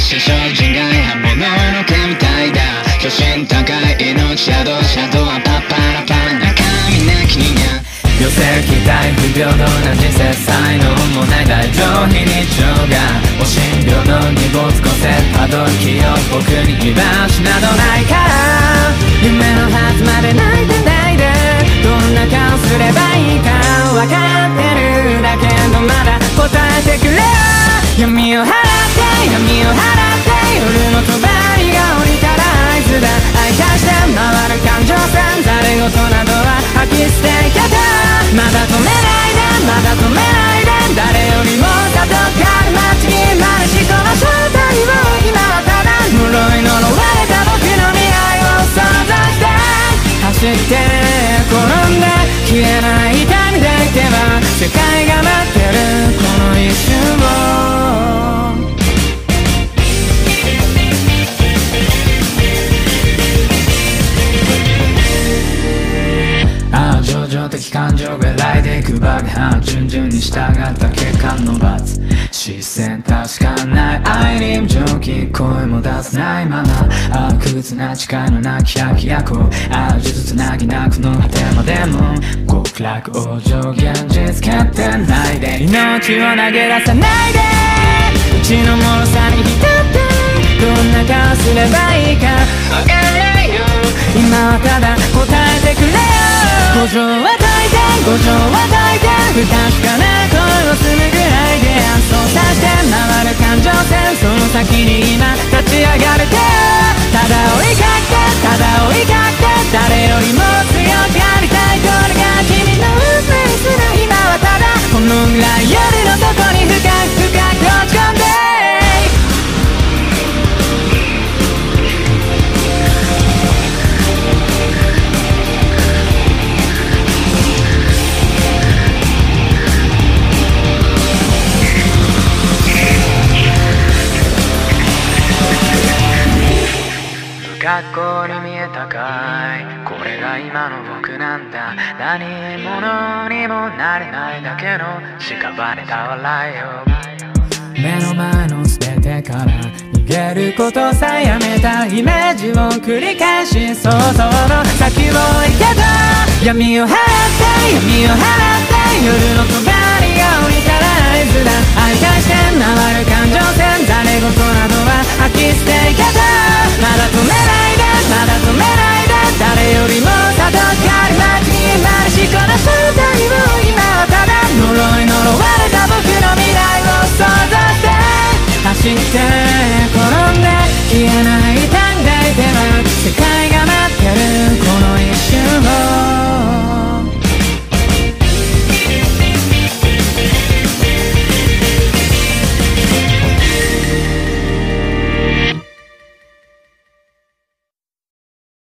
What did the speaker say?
し精進外刃物の毛みたいだ巨神高い命シャドウシャドはパッパラパラ中身なき人間寄せる期待不平等な人生才能もない大上非日常がお診療の荷物個性たどる気を僕に居場所などないから夢のはずまで泣いてないでどんな顔すればいいか分かってるだけどまだ答えてくれよ闇を払って闇を払って夜の帳が降りたら合図だ愛化して回る感情線ざれ言などは吐き捨ていけたまだ止めないでまだ止めないで誰よりも里かる街にまるしこの正体を今はただ呪い呪われた僕の未来を想像して走って転んで消えない痛みでいけば世界でいく爆破順々に従った結果の罰。視線確かない。愛に無蒸気声も出せないまま。ああ屈な誓いのなき百役ああ呪術つなぎなくの果てまでも。極楽往生現実決定ないで。命を投げ出さないで。うちの脆さに浸って。どんな顔すればいいか。わからないよ。今はただ答えてくれよ。五条は解いて不確かな声をするぐらいで操作して回る感情線。その先に今立ち上がれて学校に見えたかい。これが今の僕なんだ。何者にもなれないだけの屍た笑いを。目の前の捨ててから逃げることさえやめたイメージを繰り返し想像の先を行けた闇を払って闇を払って夜の隣を降りたら合図だ相対して回る感情線誰事などは吐き捨ていけた